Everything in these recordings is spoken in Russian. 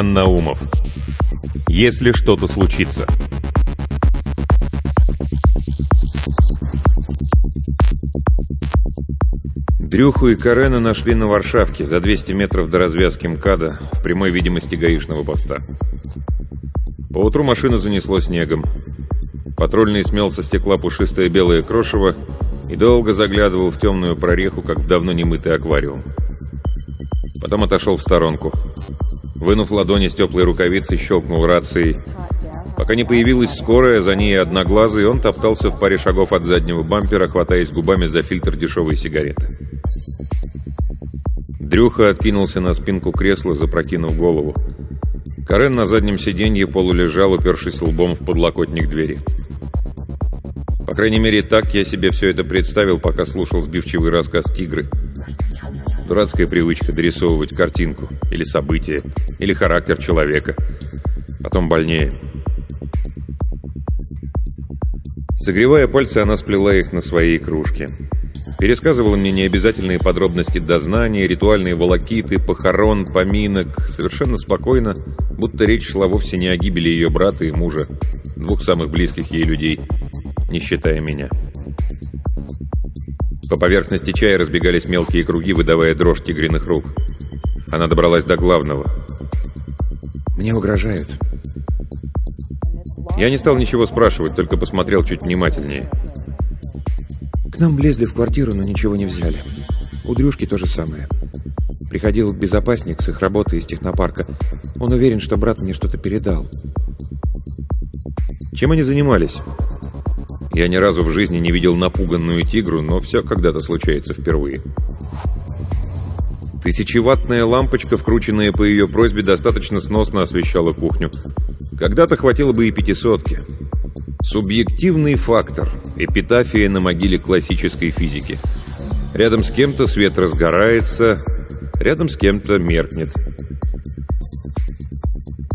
Иван Наумов. Если что-то случится. Дрюху и Карена нашли на Варшавке, за 200 метров до развязки МКАДа, в прямой видимости гаишного поста. Поутру машину занесло снегом. Патрульный смел со стекла пушистое белое крошево и долго заглядывал в темную прореху, как в давно немытый аквариум. Потом отошел в сторонку. Вынув ладони с теплой рукавицы, щелкнул рацией. Пока не появилась скорая, за ней одноглазый, он топтался в паре шагов от заднего бампера, хватаясь губами за фильтр дешевой сигареты. Дрюха откинулся на спинку кресла, запрокинув голову. Карен на заднем сиденье полулежал, упершись лбом в подлокотник двери. По крайней мере, так я себе все это представил, пока слушал сбивчивый рассказ «Тигры». Дурацкая привычка дорисовывать картинку, или событие, или характер человека. Потом больнее. Согревая пальцы, она сплела их на своей кружке. Пересказывала мне необязательные подробности дознания, ритуальные волокиты, похорон, поминок, совершенно спокойно, будто речь шла вовсе не о гибели ее брата и мужа, двух самых близких ей людей, не считая меня. По поверхности чая разбегались мелкие круги, выдавая дрожь тигриных рук. Она добралась до главного. «Мне угрожают». Я не стал ничего спрашивать, только посмотрел чуть внимательнее. К нам влезли в квартиру, но ничего не взяли. У Дрюшки то же самое. Приходил безопасник с их работы из технопарка. Он уверен, что брат мне что-то передал. Чем они занимались? Я ни разу в жизни не видел напуганную тигру, но все когда-то случается впервые. Тысячеваттная лампочка, вкрученная по ее просьбе, достаточно сносно освещала кухню. Когда-то хватило бы и пятисотки. Субъективный фактор. Эпитафия на могиле классической физики. Рядом с кем-то свет разгорается, рядом с кем-то меркнет.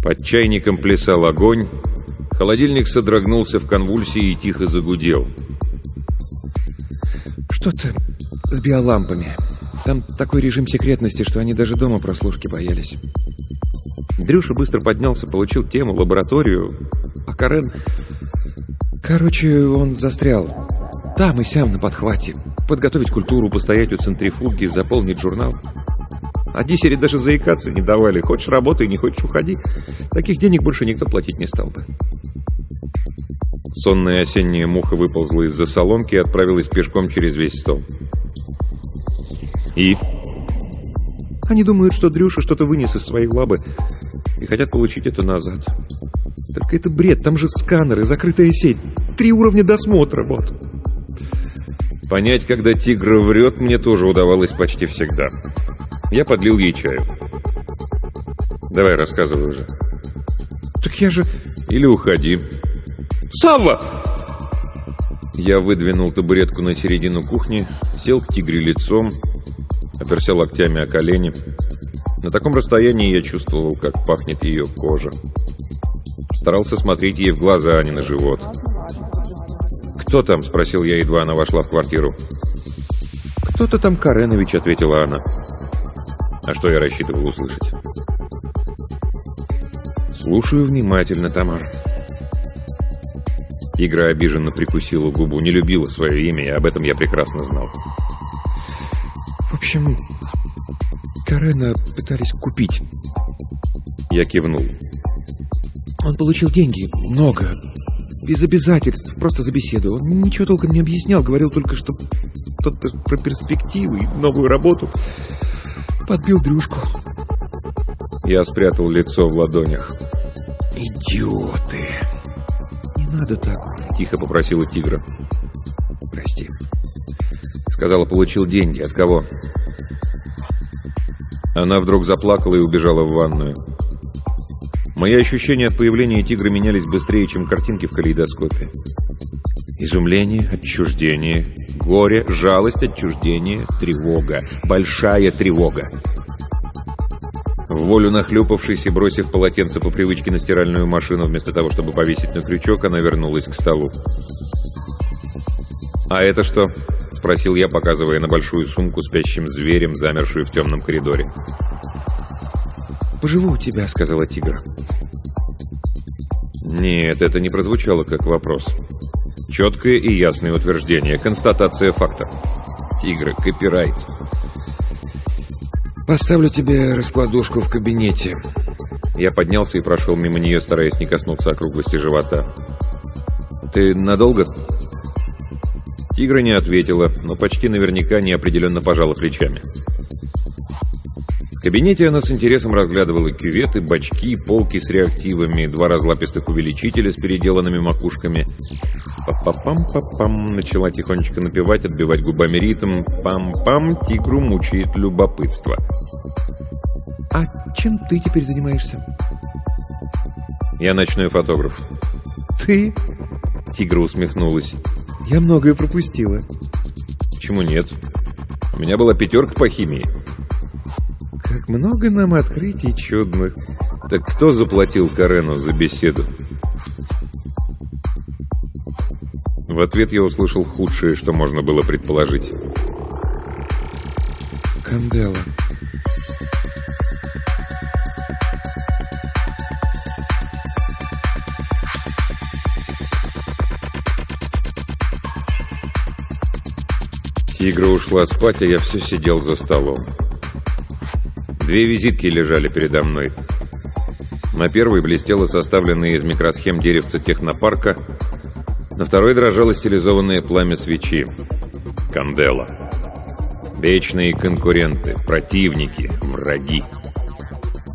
Под чайником плясал огонь, Холодильник содрогнулся в конвульсии и тихо загудел. «Что-то с биолампами. Там такой режим секретности, что они даже дома прослушки боялись». Дрюша быстро поднялся, получил тему, лабораторию, а Карен... Короче, он застрял. Там и сям на подхвате. Подготовить культуру, постоять у центрифуги, заполнить журнал. А дисере даже заикаться не давали. Хочешь работай, не хочешь уходи. Таких денег больше никто платить не стал бы. Сонная осенняя муха выползла из-за соломки и отправилась пешком через весь стол. И? Они думают, что Дрюша что-то вынес из своей лабы и хотят получить это назад. Только это бред, там же сканеры, закрытая сеть, три уровня досмотра, вот. Понять, когда тигр врет, мне тоже удавалось почти всегда. Я подлил ей чаю. Давай, рассказывай уже. Так я же... Или уходи. Савва!» Я выдвинул табуретку на середину кухни, сел к тигре лицом, оперся локтями о колени. На таком расстоянии я чувствовал, как пахнет ее кожа. Старался смотреть ей в глаза, а не на живот. «Кто там?» — спросил я, едва она вошла в квартиру. «Кто-то там Каренович», — ответила она. «А что я рассчитывал услышать?» «Слушаю внимательно, Тамара». Игра обиженно прикусила губу, не любила свое имя, и об этом я прекрасно знал. В общем, Карена пытались купить. Я кивнул. Он получил деньги, много, без обязательств, просто за беседу. Он ничего толком не объяснял, говорил только, что что-то про перспективы и новую работу. Подбил Дрюшку. Я спрятал лицо в ладонях. «Идиоты!» «Не надо так», — тихо попросила Тигра. «Прости». Сказала, получил деньги. От кого? Она вдруг заплакала и убежала в ванную. Мои ощущения от появления тигра менялись быстрее, чем картинки в калейдоскопе. Изумление, отчуждение, горе, жалость, отчуждение, тревога. Большая тревога. В волю нахлюпавшись и бросив полотенце по привычке на стиральную машину, вместо того, чтобы повесить на крючок, она вернулась к столу. «А это что?» — спросил я, показывая на большую сумку спящим зверем, замершую в темном коридоре. «Поживу у тебя», — сказала тигра. Нет, это не прозвучало как вопрос. Четкое и ясное утверждение, констатация факта. Тигра, копирайт. «Поставлю тебе раскладушку в кабинете». Я поднялся и прошел мимо нее, стараясь не коснуться округлости живота. «Ты надолго?» Тигра не ответила, но почти наверняка неопределенно пожала плечами кабинете она с интересом разглядывала кюветы, бачки, полки с реактивами, два разлапистых увеличителя с переделанными макушками. «Па-па-пам-па-пам» начала тихонечко напевать, отбивать губами ритм. «Пам-пам» тигру мучает любопытство. «А чем ты теперь занимаешься?» «Я ночной фотограф». «Ты?» Тигра усмехнулась. «Я многое пропустила». «Почему нет? У меня была пятерка по химии». Как много нам открытий чудных. Так кто заплатил Карену за беседу? В ответ я услышал худшее, что можно было предположить. Кандела. Тигра ушла спать, а я все сидел за столом. Две визитки лежали передо мной. На первой блестело составленное из микросхем деревца технопарка, на второй дрожало стилизованное пламя свечи. Кандела. Вечные конкуренты, противники, враги.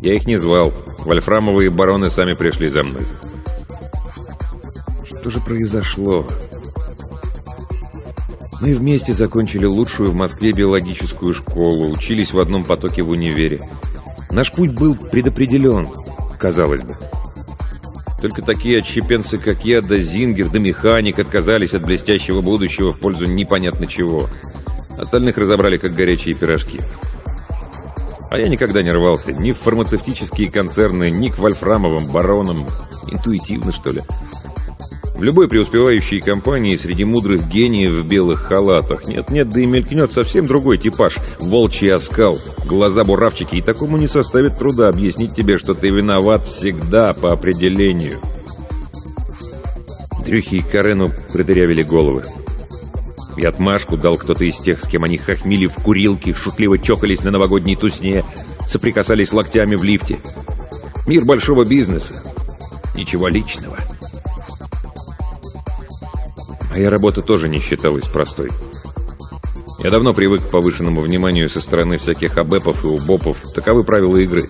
Я их не звал. Вольфрамовые бароны сами пришли за мной. Что же произошло? Мы вместе закончили лучшую в Москве биологическую школу, учились в одном потоке в универе. Наш путь был предопределен, казалось бы. Только такие отщепенцы, как я, да Зингер, да Механик отказались от блестящего будущего в пользу непонятно чего. Остальных разобрали, как горячие пирожки. А я никогда не рвался ни в фармацевтические концерны, ни к вольфрамовым баронам. Интуитивно, что ли. В любой преуспевающей компании среди мудрых гениев в белых халатах нет-нет, да и мелькнет совсем другой типаж. Волчий оскал, глаза буравчики, и такому не составит труда объяснить тебе, что ты виноват всегда по определению. Дрюхи и Карену продырявили головы. И отмашку дал кто-то из тех, с кем они хохмили в курилке, шутливо чокались на новогодней тусне, соприкасались локтями в лифте. Мир большого бизнеса. Ничего личного. Моя работа тоже не считалась простой. Я давно привык к повышенному вниманию со стороны всяких абепов и убопов. Таковы правила игры.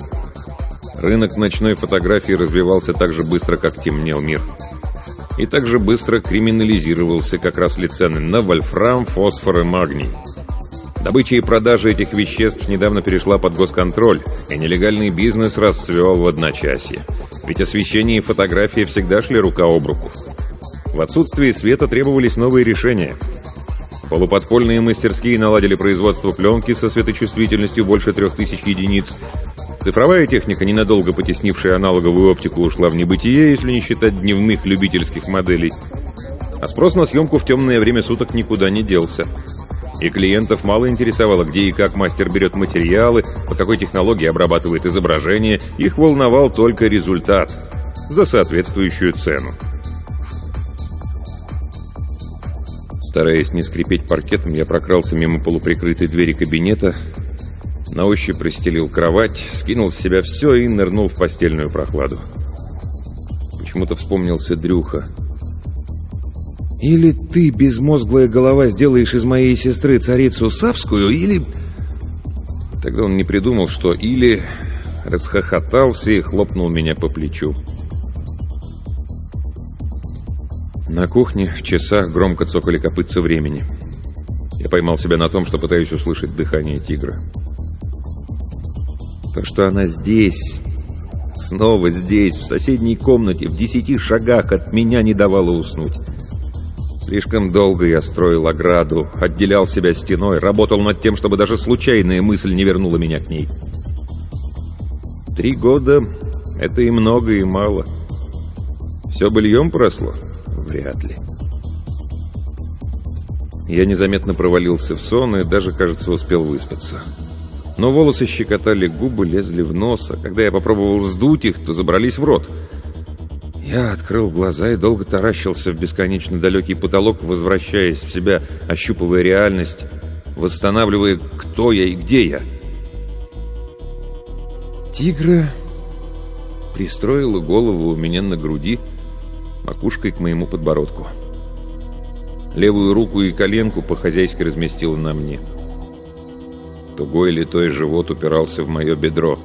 Рынок ночной фотографии развивался так же быстро, как темнел мир. И так же быстро криминализировался, как росли цены на вольфрам, фосфор и магний. Добыча и продажа этих веществ недавно перешла под госконтроль, и нелегальный бизнес расцвел в одночасье. Ведь освещение и фотография всегда шли рука об руку. В отсутствии света требовались новые решения. Полуподпольные мастерские наладили производство пленки со светочувствительностью больше 3000 единиц. Цифровая техника, ненадолго потеснившая аналоговую оптику, ушла в небытие, если не считать дневных любительских моделей. А спрос на съемку в темное время суток никуда не делся. И клиентов мало интересовало, где и как мастер берет материалы, по какой технологии обрабатывает изображение. Их волновал только результат за соответствующую цену. Стараясь не скрипеть паркетом, я прокрался мимо полуприкрытой двери кабинета, на ощупь расстелил кровать, скинул с себя все и нырнул в постельную прохладу. Почему-то вспомнился Дрюха. Или ты, безмозглая голова, сделаешь из моей сестры царицу Савскую, или... Тогда он не придумал, что «или...» расхохотался и хлопнул меня по плечу. На кухне в часах громко цокали копытца времени. Я поймал себя на том, что пытаюсь услышать дыхание тигра. То, что она здесь, снова здесь, в соседней комнате, в десяти шагах от меня не давало уснуть. Слишком долго я строил ограду, отделял себя стеной, работал над тем, чтобы даже случайная мысль не вернула меня к ней. Три года — это и много, и мало. Все быльем просло? Вряд ли. Я незаметно провалился в сон и даже, кажется, успел выспаться. Но волосы щекотали губы, лезли в нос, а когда я попробовал сдуть их, то забрались в рот. Я открыл глаза и долго таращился в бесконечно далекий потолок, возвращаясь в себя, ощупывая реальность, восстанавливая, кто я и где я. Тигра пристроила голову у меня на груди, макушкой к моему подбородку. Левую руку и коленку по-хозяйски разместила на мне. Тугой литой живот упирался в мое бедро.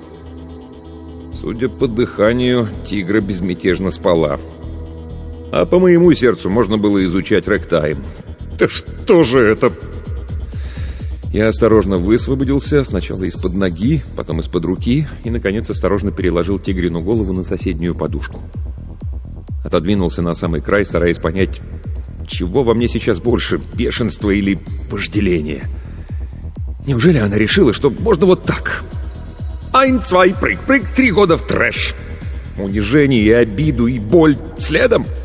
Судя по дыханию, тигра безмятежно спала. А по моему сердцу можно было изучать ректайм. Да что же это я осторожно высвободился, сначала из-под ноги, потом из-под руки, и, наконец, осторожно переложил тигрину голову на соседнюю подушку. Отодвинулся на самый край, стараясь понять, чего во мне сейчас больше, бешенства или вожделения. Неужели она решила, что можно вот так? Айн, цвай, прыг, прыг, три года в трэш. Унижение и обиду, и боль следом —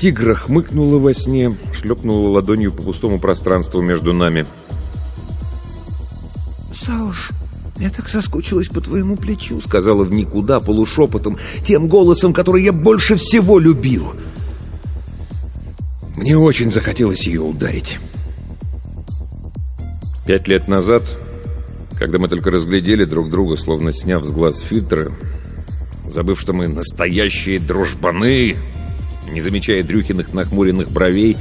Тигра хмыкнула во сне, шлепнула ладонью по пустому пространству между нами. «Сауш, я так соскучилась по твоему плечу», — сказала в никуда полушепотом, тем голосом, который я больше всего любил. Мне очень захотелось ее ударить. Пять лет назад, когда мы только разглядели друг друга, словно сняв с глаз фильтры, забыв, что мы настоящие дружбаны, не замечая Дрюхиных нахмуренных бровей,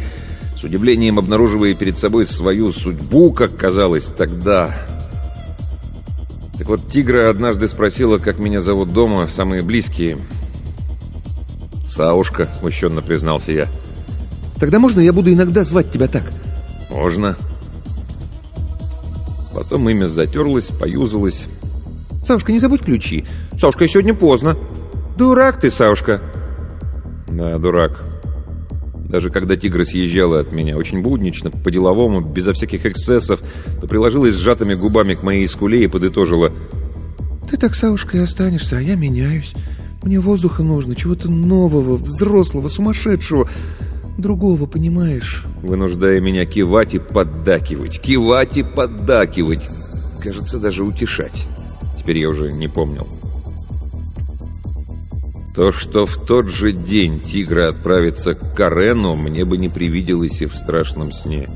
с удивлением обнаруживая перед собой свою судьбу, как казалось тогда. Так вот, Тигра однажды спросила, как меня зовут дома, самые близкие. «Саушка», — смущенно признался я. «Тогда можно я буду иногда звать тебя так?» «Можно». Потом имя затерлось, поюзалось. «Саушка, не забудь ключи. Саушка, сегодня поздно». «Дурак ты, Саушка». Да, дурак. Даже когда тигра съезжала от меня, очень буднично, по-деловому, безо всяких эксцессов, то приложилась сжатыми губами к моей скуле и подытожила. «Ты так Саушкой останешься, а я меняюсь. Мне воздуха нужно, чего-то нового, взрослого, сумасшедшего, другого, понимаешь?» Вынуждая меня кивать и поддакивать, кивать и поддакивать. Кажется, даже утешать. Теперь я уже не помнил. То, что в тот же день Тигра отправится к Карену, мне бы не привиделось и в страшном сне.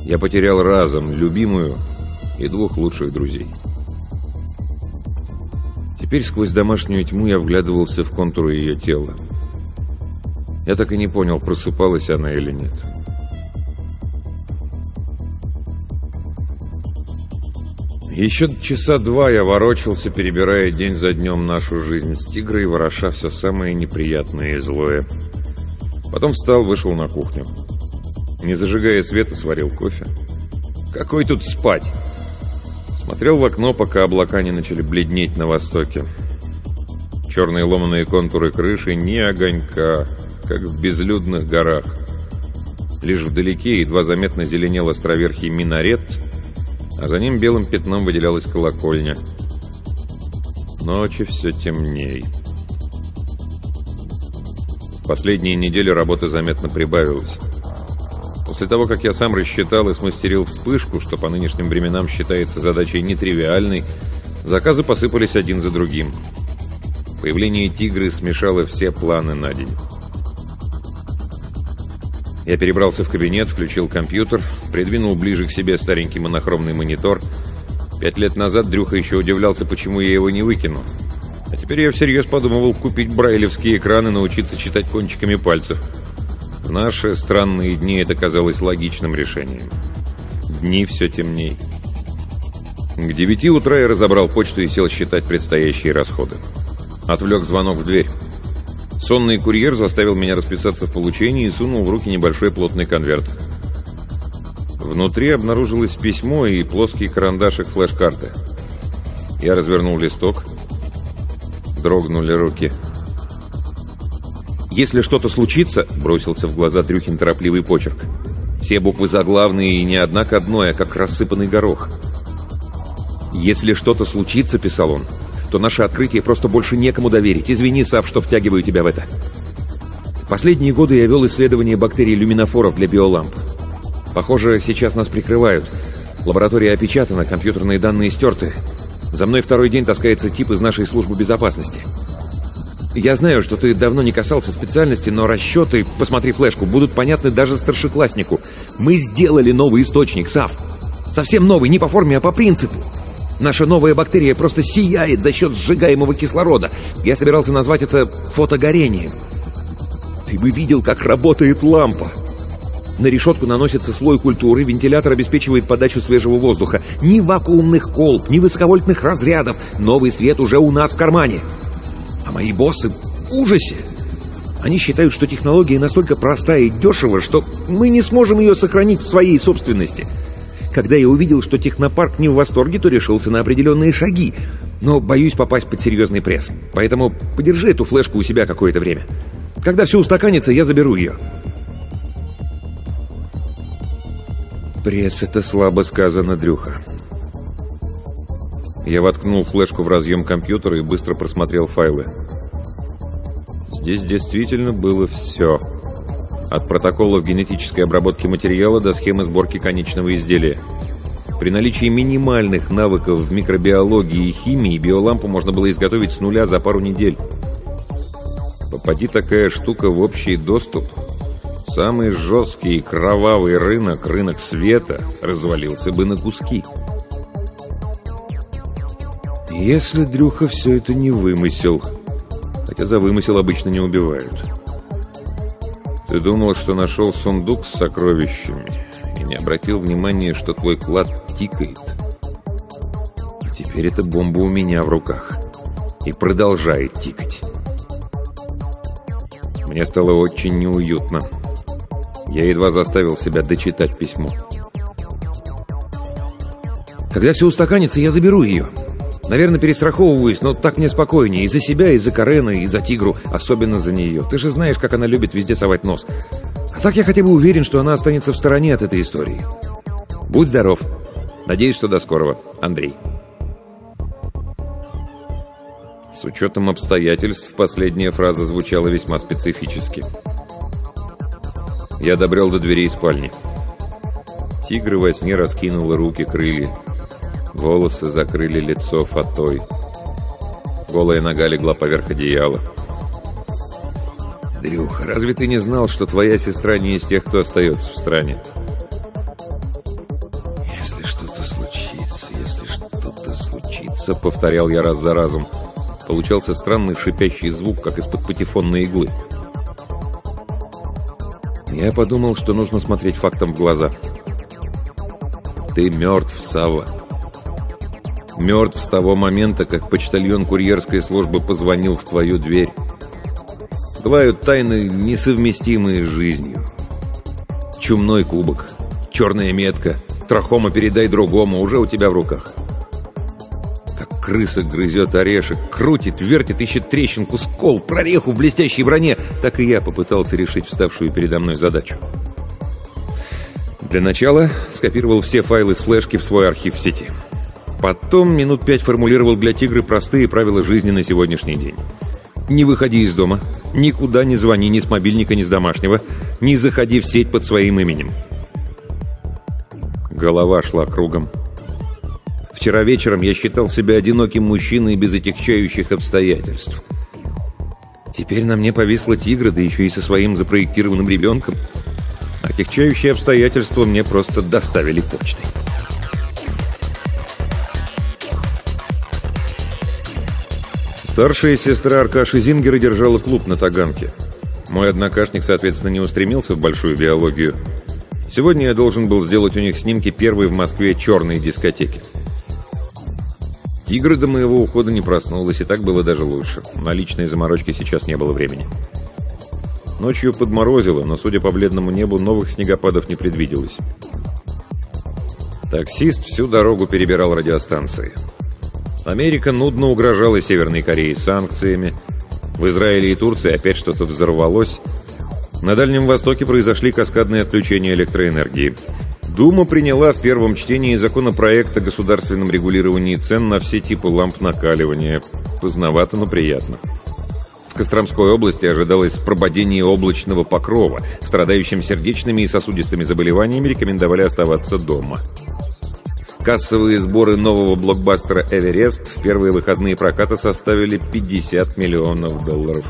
Я потерял разом любимую и двух лучших друзей. Теперь сквозь домашнюю тьму я вглядывался в контуры ее тела. Я так и не понял, просыпалась она или нет. Еще часа два я ворочался, перебирая день за днем нашу жизнь с тигрой, вороша все самое неприятное и злое. Потом встал, вышел на кухню. Не зажигая света, сварил кофе. Какой тут спать? Смотрел в окно, пока облака не начали бледнеть на востоке. Черные ломаные контуры крыши, ни огонька, как в безлюдных горах. Лишь вдалеке едва заметно зеленел островерхий минарет — а за ним белым пятном выделялась колокольня. Ночи все темней. Последние недели работы заметно прибавилось. После того, как я сам рассчитал и смастерил вспышку, что по нынешним временам считается задачей нетривиальной, заказы посыпались один за другим. Появление «Тигры» смешало все планы на день. Я перебрался в кабинет, включил компьютер, придвинул ближе к себе старенький монохромный монитор. Пять лет назад Дрюха еще удивлялся, почему я его не выкину. А теперь я всерьез подумывал купить брайлевские экраны и научиться читать кончиками пальцев. В наши странные дни это казалось логичным решением. Дни все темней. К девяти утра я разобрал почту и сел считать предстоящие расходы. Отвлек звонок в дверь. Сонный курьер заставил меня расписаться в получении и сунул в руки небольшой плотный конверт. Внутри обнаружилось письмо и плоский карандашик флеш-карты. Я развернул листок. Дрогнули руки. «Если что-то случится», — бросился в глаза Дрюхин торопливый почерк. Все буквы заглавные и не одна к одной, а как рассыпанный горох. «Если что-то случится», — писал он, — «то наше открытие просто больше некому доверить. Извини, Сав, что втягиваю тебя в это». Последние годы я вел исследование бактерий люминофоров для биоламп. Похоже, сейчас нас прикрывают. Лаборатория опечатана, компьютерные данные стерты. За мной второй день таскается тип из нашей службы безопасности. Я знаю, что ты давно не касался специальности, но расчеты, посмотри флешку, будут понятны даже старшекласснику. Мы сделали новый источник, САВ. Совсем новый, не по форме, а по принципу. Наша новая бактерия просто сияет за счет сжигаемого кислорода. Я собирался назвать это фотогорением. Ты бы видел, как работает лампа. На решетку наносится слой культуры, вентилятор обеспечивает подачу свежего воздуха. Ни вакуумных колб, ни высоковольтных разрядов. Новый свет уже у нас в кармане. А мои боссы в ужасе. Они считают, что технология настолько простая и дешева, что мы не сможем ее сохранить в своей собственности. Когда я увидел, что технопарк не в восторге, то решился на определенные шаги. Но боюсь попасть под серьезный пресс. Поэтому подержи эту флешку у себя какое-то время. Когда все устаканится, я заберу ее. Пресс — это слабо сказано, Дрюха. Я воткнул флешку в разъем компьютера и быстро просмотрел файлы. Здесь действительно было все. От протоколов генетической обработки материала до схемы сборки конечного изделия. При наличии минимальных навыков в микробиологии и химии биолампу можно было изготовить с нуля за пару недель. Попади такая штука в общий доступ, самый жесткий и кровавый рынок, рынок света, развалился бы на куски. Если Дрюха все это не вымысел, хотя за вымысел обычно не убивают. Ты думал, что нашел сундук с сокровищами и не обратил внимания, что твой клад тикает. Теперь эта бомба у меня в руках и продолжает тикать. Мне стало очень неуютно. Я едва заставил себя дочитать письмо. Когда все устаканится, я заберу ее. Наверное, перестраховываюсь, но так мне спокойнее. И за себя, и за Карена, и за Тигру. Особенно за нее. Ты же знаешь, как она любит везде совать нос. А так я хотя бы уверен, что она останется в стороне от этой истории. Будь здоров. Надеюсь, что до скорого. Андрей. С учетом обстоятельств, последняя фраза звучала весьма специфически. Я добрел до дверей спальни. Тигр во сне раскинула руки, крылья. Волосы закрыли лицо фатой. Голая нога легла поверх одеяла. «Дрюха, разве ты не знал, что твоя сестра не из тех, кто остается в стране?» «Если что-то случится, если что-то случится», — повторял я раз за разом. Получался странный шипящий звук, как из-под патефонной иглы. Я подумал, что нужно смотреть фактом в глаза. «Ты мертв, Савва. Мертв с того момента, как почтальон курьерской службы позвонил в твою дверь. Бывают тайны, несовместимые с жизнью. Чумной кубок, черная метка, трахома передай другому, уже у тебя в руках. Как крыса грызет орешек, крутит, вертит, ищет трещинку, скол, прореху в блестящей броне, так и я попытался решить вставшую передо мной задачу. Для начала скопировал все файлы с флешки в свой архив в сети. Потом минут пять формулировал для тигры простые правила жизни на сегодняшний день. Не выходи из дома, никуда не звони ни с мобильника, ни с домашнего, не заходи в сеть под своим именем. Голова шла кругом. Вчера вечером я считал себя одиноким мужчиной без отягчающих обстоятельств. Теперь на мне повисла тигра, да еще и со своим запроектированным ребенком. Отягчающие обстоятельства мне просто доставили почтой. Старшая сестра Аркаши Зингера держала клуб на Таганке. Мой однокашник, соответственно, не устремился в большую биологию. Сегодня я должен был сделать у них снимки первой в Москве черной дискотеки. Тигр до моего ухода не проснулась, и так было даже лучше. На личные заморочки сейчас не было времени. Ночью подморозило, но, судя по бледному небу, новых снегопадов не предвиделось. Таксист всю дорогу перебирал радиостанции. Америка нудно угрожала Северной Корее санкциями. В Израиле и Турции опять что-то взорвалось. На Дальнем Востоке произошли каскадные отключения электроэнергии. Дума приняла в первом чтении законопроект о государственном регулировании цен на все типы ламп накаливания. Поздновато, но приятно. В Костромской области ожидалось прободение облачного покрова. Страдающим сердечными и сосудистыми заболеваниями рекомендовали оставаться дома. Кассовые сборы нового блокбастера «Эверест» в первые выходные проката составили 50 миллионов долларов.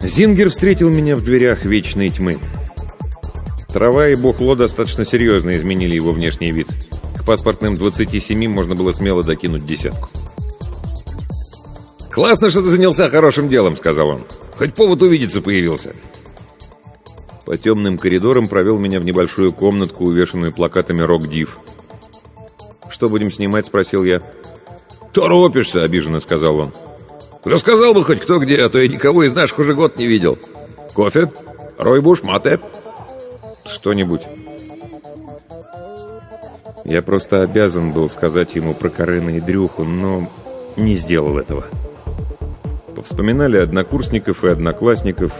Зингер встретил меня в дверях вечной тьмы. Трава и бухло достаточно серьезно изменили его внешний вид. К паспортным 27 можно было смело докинуть десятку. «Классно, что ты занялся хорошим делом», — сказал он. «Хоть повод увидеться появился». По темным коридорам провел меня в небольшую комнатку, увешанную плакатами «Рок-див». «Что будем снимать?» — спросил я. «Торопишься», — обиженно сказал он. «Рассказал бы хоть кто где, а то я никого из наших уже год не видел. Кофе? Ройбуш? Мате?» «Что-нибудь». Я просто обязан был сказать ему про Карена и Дрюху, но не сделал этого. Повспоминали однокурсников и одноклассников,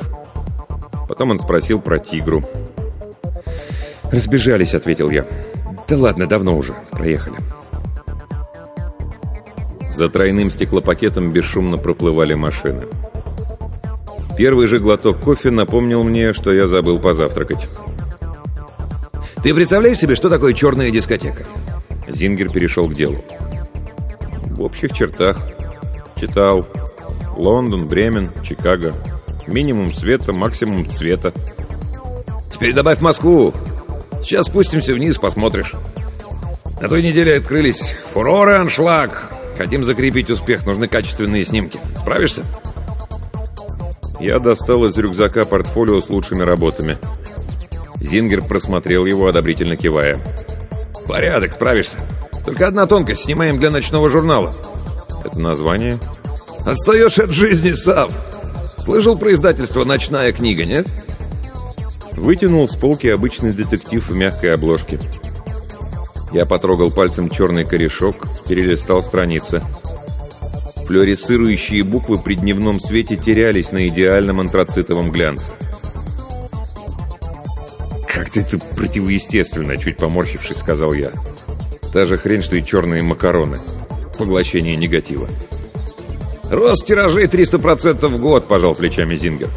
Потом он спросил про тигру. «Разбежались», — ответил я. «Да ладно, давно уже. Проехали». За тройным стеклопакетом бесшумно проплывали машины. Первый же глоток кофе напомнил мне, что я забыл позавтракать. «Ты представляешь себе, что такое черная дискотека?» Зингер перешел к делу. «В общих чертах. Читал. Лондон, Бремен, Чикаго. Минимум света, максимум цвета. Теперь добавь Москву. Сейчас спустимся вниз, посмотришь. На той неделе открылись фуроры, аншлаг. Хотим закрепить успех, нужны качественные снимки. Справишься? Я достал из рюкзака портфолио с лучшими работами. Зингер просмотрел его, одобрительно кивая. «Порядок, справишься. Только одна тонкость. Снимаем для ночного журнала». «Это название?» «Отстаешь от жизни, Сав!» Слышал про издательство «Ночная книга», нет? Вытянул с полки обычный детектив в мягкой обложке. Я потрогал пальцем черный корешок, перелистал страницы. Флюоресцирующие буквы при дневном свете терялись на идеальном антрацитовом глянце. «Как-то это противоестественно», — чуть поморщившись, сказал я. «Та же хрень, что и черные макароны. Поглощение негатива». «Рост тиражей 300% в год», — пожал плечами Зингер.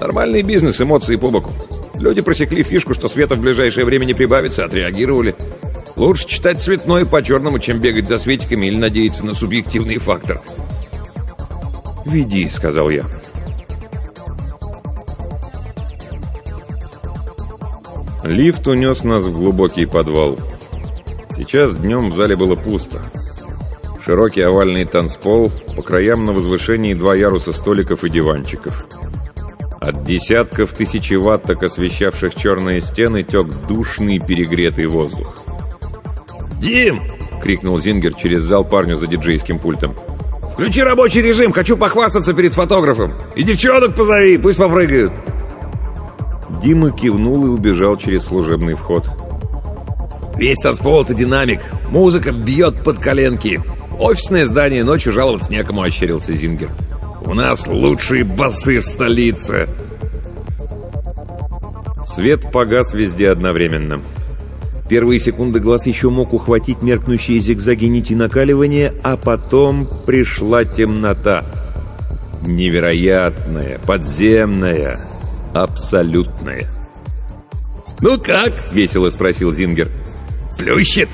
«Нормальный бизнес, эмоции по боку. Люди просекли фишку, что света в ближайшее время не прибавится, отреагировали. Лучше читать цветной по-черному, чем бегать за светиками или надеяться на субъективный фактор». «Веди», — сказал я. Лифт унес нас в глубокий подвал. Сейчас днем в зале было пусто. Широкий овальный танцпол, по краям на возвышении два яруса столиков и диванчиков. От десятков тысячеватток, освещавших черные стены, тек душный перегретый воздух. «Дим!» — крикнул Зингер через зал парню за диджейским пультом. «Включи рабочий режим, хочу похвастаться перед фотографом! И девчонок позови, пусть попрыгают!» Дима кивнул и убежал через служебный вход. «Весь танцпол — это динамик, музыка бьет под коленки, Офисное здание, ночью жаловаться некому, ощерился Зингер. У нас лучшие басы в столице. Свет погас везде одновременно. Первые секунды глаз еще мог ухватить меркнущие зигзаги нити накаливания, а потом пришла темнота. Невероятная, подземная, абсолютная. «Ну как?» — весело спросил Зингер. «Плющит?»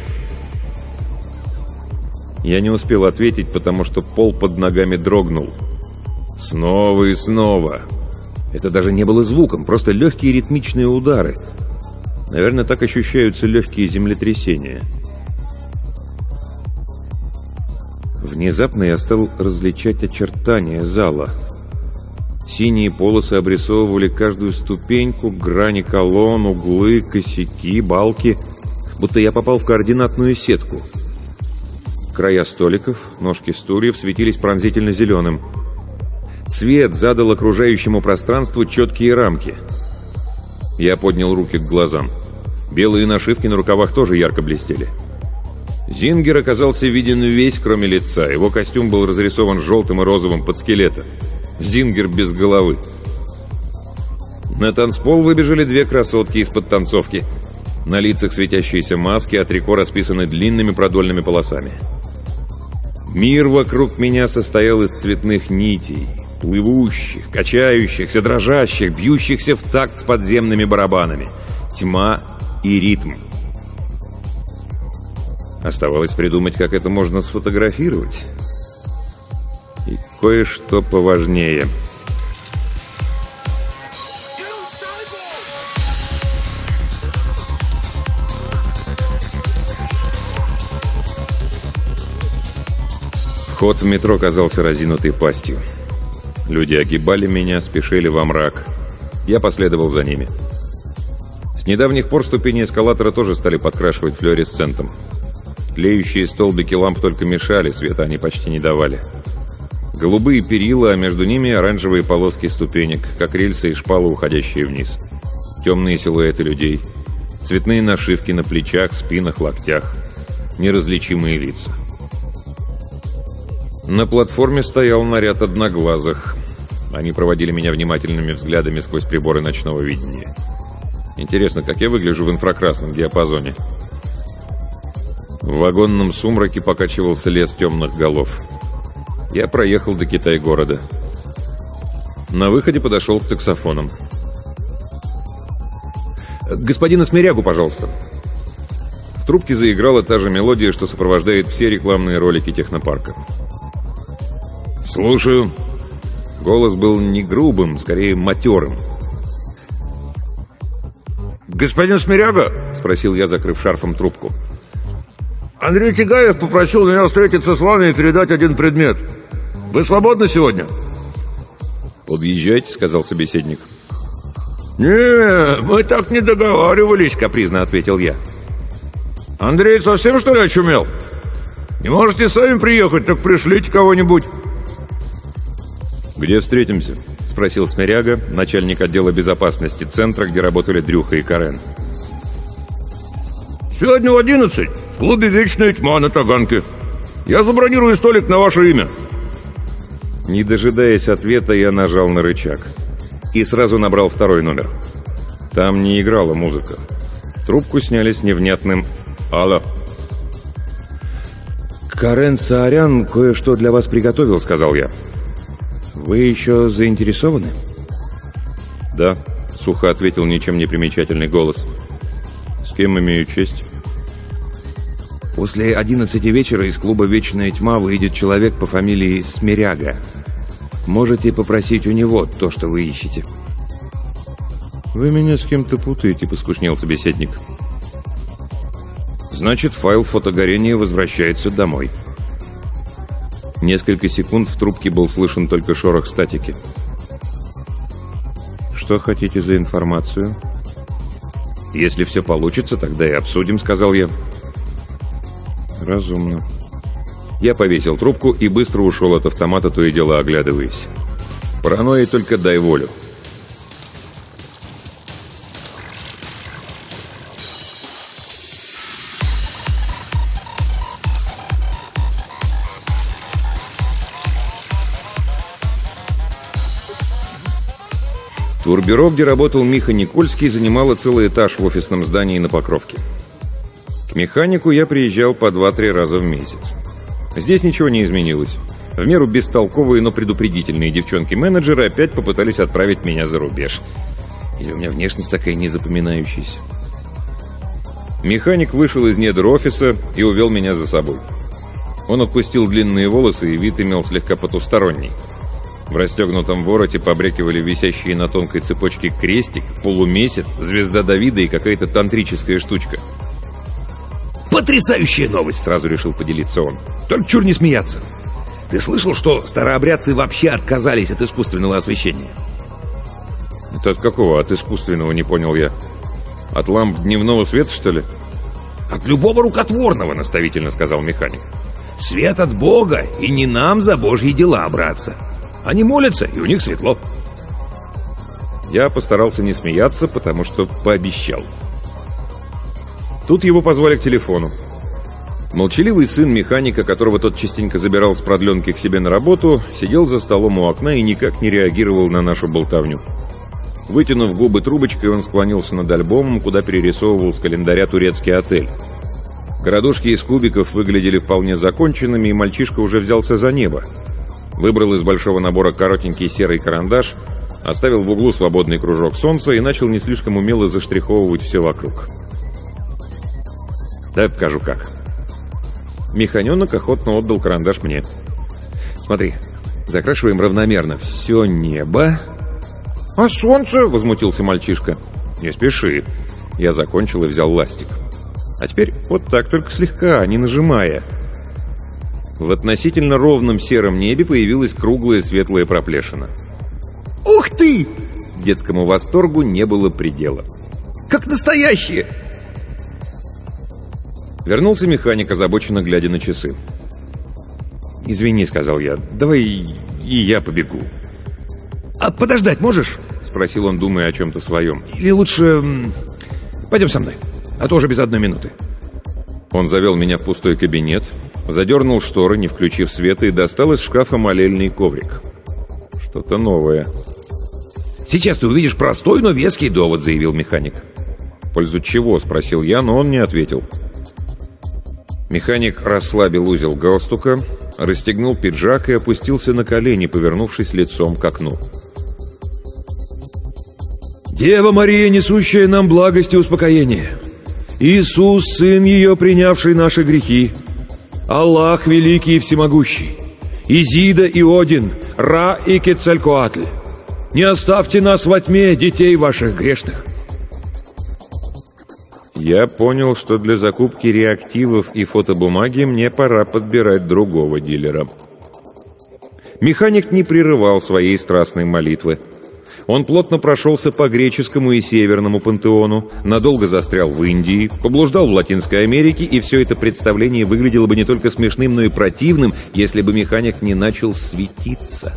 Я не успел ответить, потому что пол под ногами дрогнул. Снова и снова. Это даже не было звуком, просто легкие ритмичные удары. Наверное, так ощущаются легкие землетрясения. Внезапно я стал различать очертания зала. Синие полосы обрисовывали каждую ступеньку, грани колонн, углы, косяки, балки, будто я попал в координатную сетку. Края столиков, ножки стульев светились пронзительно зеленым. Цвет задал окружающему пространству четкие рамки. Я поднял руки к глазам. Белые нашивки на рукавах тоже ярко блестели. Зингер оказался виден весь, кроме лица. Его костюм был разрисован желтым и розовым под скелета. Зингер без головы. На танцпол выбежали две красотки из-под танцовки. На лицах светящиеся маски, а трико расписаны длинными продольными полосами. Мир вокруг меня состоял из цветных нитей, плывущих, качающихся, дрожащих, бьющихся в такт с подземными барабанами. Тьма и ритм. Оставалось придумать, как это можно сфотографировать. И кое-что поважнее. Вход в метро казался разинутой пастью. Люди огибали меня, спешили во мрак. Я последовал за ними. С недавних пор ступени эскалатора тоже стали подкрашивать флуоресцентом. Тлеющие столбики ламп только мешали, света они почти не давали. Голубые перила, а между ними оранжевые полоски ступенек, как рельсы и шпалы, уходящие вниз. Темные силуэты людей. Цветные нашивки на плечах, спинах, локтях. Неразличимые лица. На платформе стоял наряд одноглазых. Они проводили меня внимательными взглядами сквозь приборы ночного видения. Интересно, как я выгляжу в инфракрасном диапазоне? В вагонном сумраке покачивался лес темных голов. Я проехал до Китай-города. На выходе подошел к таксофонам. «Господина Смирягу, пожалуйста!» В трубке заиграла та же мелодия, что сопровождает все рекламные ролики технопарка. «Слушаю». Голос был не грубым, скорее матерым. «Господин Смиряга?» — спросил я, закрыв шарфом трубку. Андрей Тигаев попросил меня встретиться с вами и передать один предмет. Вы свободны сегодня?» «Подъезжайте», — сказал собеседник. «Не, мы так не договаривались», — капризно ответил я. «Андрей совсем, что ли, очумел? Не можете сами приехать, так пришлите кого-нибудь». «Где встретимся?» — спросил Смиряга, начальник отдела безопасности центра, где работали Дрюха и Карен. «Сегодня в одиннадцать в клубе «Вечная тьма» на Таганке. Я забронирую столик на ваше имя». Не дожидаясь ответа, я нажал на рычаг. И сразу набрал второй номер. Там не играла музыка. Трубку сняли с невнятным «Алло». «Карен Саарян кое-что для вас приготовил», — сказал я. «Вы еще заинтересованы?» «Да», — сухо ответил ничем не примечательный голос. «С кем имею честь?» После 11 вечера из клуба «Вечная тьма» выйдет человек по фамилии Смиряга. Можете попросить у него то, что вы ищете. «Вы меня с кем-то путаете», — поскушнел собеседник. «Значит, файл фотогорения возвращается домой». Несколько секунд в трубке был слышен только шорох статики. «Что хотите за информацию?» «Если все получится, тогда и обсудим», — сказал я. Разумно. Я повесил трубку и быстро ушел от автомата, то и дело оглядываясь. Паранойи только дай волю. Турбюро, где работал Миха Никольский, занимало целый этаж в офисном здании на Покровке. К механику я приезжал по 2-3 раза в месяц. Здесь ничего не изменилось. В меру бестолковые, но предупредительные девчонки-менеджеры опять попытались отправить меня за рубеж. Или у меня внешность такая незапоминающаяся. Механик вышел из недр офиса и увел меня за собой. Он отпустил длинные волосы, и вид имел слегка потусторонний. В расстегнутом вороте побрякивали висящие на тонкой цепочке крестик, полумесяц, звезда Давида и какая-то тантрическая штучка – Потрясающая новость, сразу решил поделиться он. Только чур не смеяться. Ты слышал, что старообрядцы вообще отказались от искусственного освещения? Это от какого? От искусственного, не понял я. От ламп дневного света, что ли? От любого рукотворного, наставительно сказал механик. Свет от Бога, и не нам за Божьи дела браться. Они молятся, и у них светло. Я постарался не смеяться, потому что пообещал. Тут его позвали к телефону. Молчаливый сын механика, которого тот частенько забирал с продленки к себе на работу, сидел за столом у окна и никак не реагировал на нашу болтовню. Вытянув губы трубочкой, он склонился над альбомом, куда перерисовывал с календаря турецкий отель. Городушки из кубиков выглядели вполне законченными, и мальчишка уже взялся за небо. Выбрал из большого набора коротенький серый карандаш, оставил в углу свободный кружок солнца и начал не слишком умело заштриховывать все вокруг. «Дай покажу как». Механенок охотно отдал карандаш мне. «Смотри, закрашиваем равномерно все небо». «А солнце?» — возмутился мальчишка. «Не спеши». Я закончил и взял ластик. «А теперь вот так, только слегка, не нажимая». В относительно ровном сером небе появилась круглая светлая проплешина. «Ух ты!» Детскому восторгу не было предела. «Как настоящие!» Вернулся механик, озабоченно глядя на часы. «Извини», — сказал я, — «давай и я побегу». «А подождать можешь?» — спросил он, думая о чем-то своем. «Или лучше... пойдем со мной, а то уже без одной минуты». Он завел меня в пустой кабинет, задернул шторы, не включив света, и достал из шкафа молельный коврик. Что-то новое. «Сейчас ты увидишь простой, но веский довод», — заявил механик. «В пользу чего?» — спросил я, но он не ответил. Механик расслабил узел галстука, расстегнул пиджак и опустился на колени, повернувшись лицом к окну. «Дева Мария, несущая нам благость и успокоение! Иисус, Сын ее, принявший наши грехи! Аллах великий и всемогущий! Изида и Один, Ра и Кецалькоатль! Не оставьте нас во тьме, детей ваших грешных!» Я понял, что для закупки реактивов и фотобумаги мне пора подбирать другого дилера. Механик не прерывал своей страстной молитвы. Он плотно прошелся по греческому и северному пантеону, надолго застрял в Индии, поблуждал в Латинской Америке, и все это представление выглядело бы не только смешным, но и противным, если бы механик не начал светиться.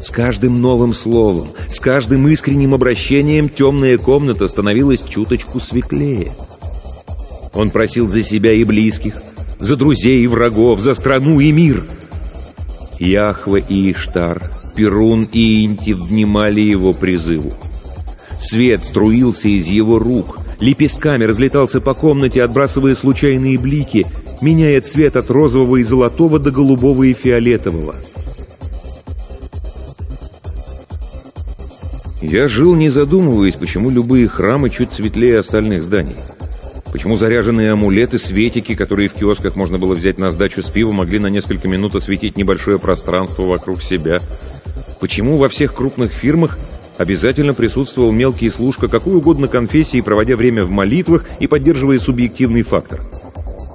С каждым новым словом, с каждым искренним обращением темная комната становилась чуточку светлее. Он просил за себя и близких, за друзей и врагов, за страну и мир. Яхва и Иштар, Перун и Инти внимали его призыву. Свет струился из его рук, лепестками разлетался по комнате, отбрасывая случайные блики, меняя цвет от розового и золотого до голубого и фиолетового. Я жил, не задумываясь, почему любые храмы чуть светлее остальных зданий. Почему заряженные амулеты, светики, которые в киосках можно было взять на сдачу с пива, могли на несколько минут осветить небольшое пространство вокруг себя? Почему во всех крупных фирмах обязательно присутствовал мелкий служка какой угодно конфессии, проводя время в молитвах и поддерживая субъективный фактор?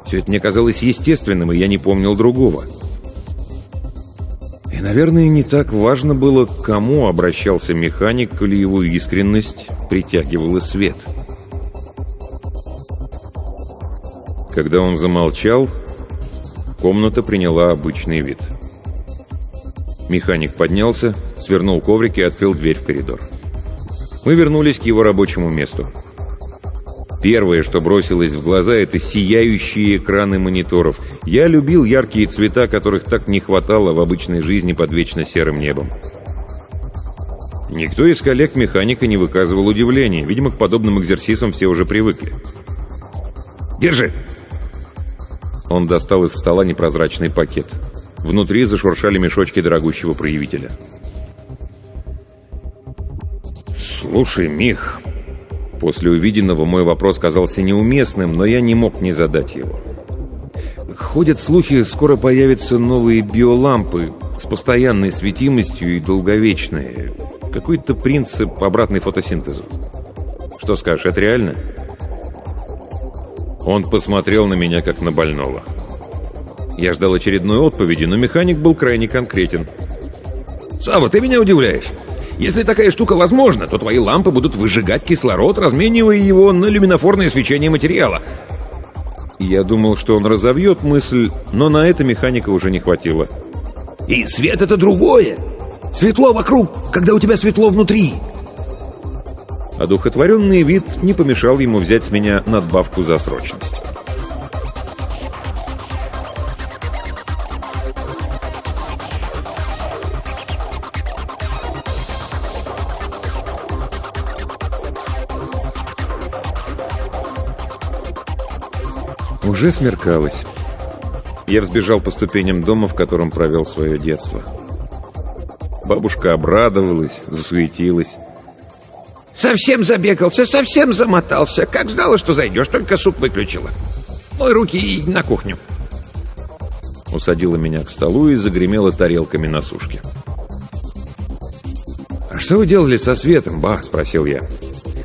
Все это мне казалось естественным, и я не помнил другого. И, наверное, не так важно было, к кому обращался механик, или его искренность притягивала свет. Когда он замолчал, комната приняла обычный вид. Механик поднялся, свернул коврик и открыл дверь в коридор. Мы вернулись к его рабочему месту. Первое, что бросилось в глаза, это сияющие экраны мониторов. Я любил яркие цвета, которых так не хватало в обычной жизни под вечно серым небом. Никто из коллег механика не выказывал удивления. Видимо, к подобным экзерсисам все уже привыкли. «Держи!» Он достал из стола непрозрачный пакет. Внутри зашуршали мешочки дорогущего проявителя. «Слушай, Мих...» После увиденного мой вопрос казался неуместным, но я не мог не задать его. Ходят слухи, скоро появятся новые биолампы с постоянной светимостью и долговечные. Какой-то принцип обратной фотосинтезу. Что скажешь, это реально? Он посмотрел на меня, как на больного. Я ждал очередной отповеди, но механик был крайне конкретен. «Сава, ты меня удивляешь. Если такая штука возможна, то твои лампы будут выжигать кислород, разменивая его на люминофорное свечение материала». Я думал, что он разовьет мысль, но на это механика уже не хватило. «И свет — это другое. Светло вокруг, когда у тебя светло внутри». Одухотворенный вид не помешал ему взять с меня надбавку за срочность. Уже смеркалось. Я взбежал по ступеням дома, в котором провел свое детство. Бабушка обрадовалась, засуетилась. Совсем забегался, совсем замотался. Как знала, что зайдешь, только суп выключила. Мой руки и на кухню. Усадила меня к столу и загремела тарелками на сушке. «А что вы делали со светом, ба?» — спросил я.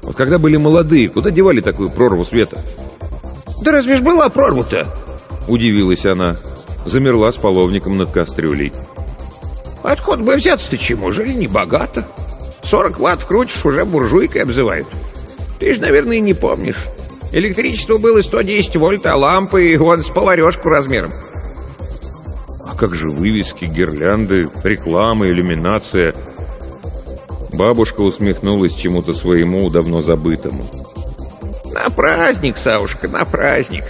«Вот когда были молодые, куда девали такую прорву света?» «Да разве ж была прорву-то?» Удивилась она. Замерла с половником над кастрюлей. «Отход бы взяться-то чему? Жили не богато. 40 ватт вкрутишь, уже буржуйкой обзывают. Ты же, наверное, не помнишь. Электричество было 110 вольт, а лампы вон с поварешку размером. А как же вывески, гирлянды, реклама, иллюминация? Бабушка усмехнулась чему-то своему, давно забытому. На праздник, Савушка, на праздник.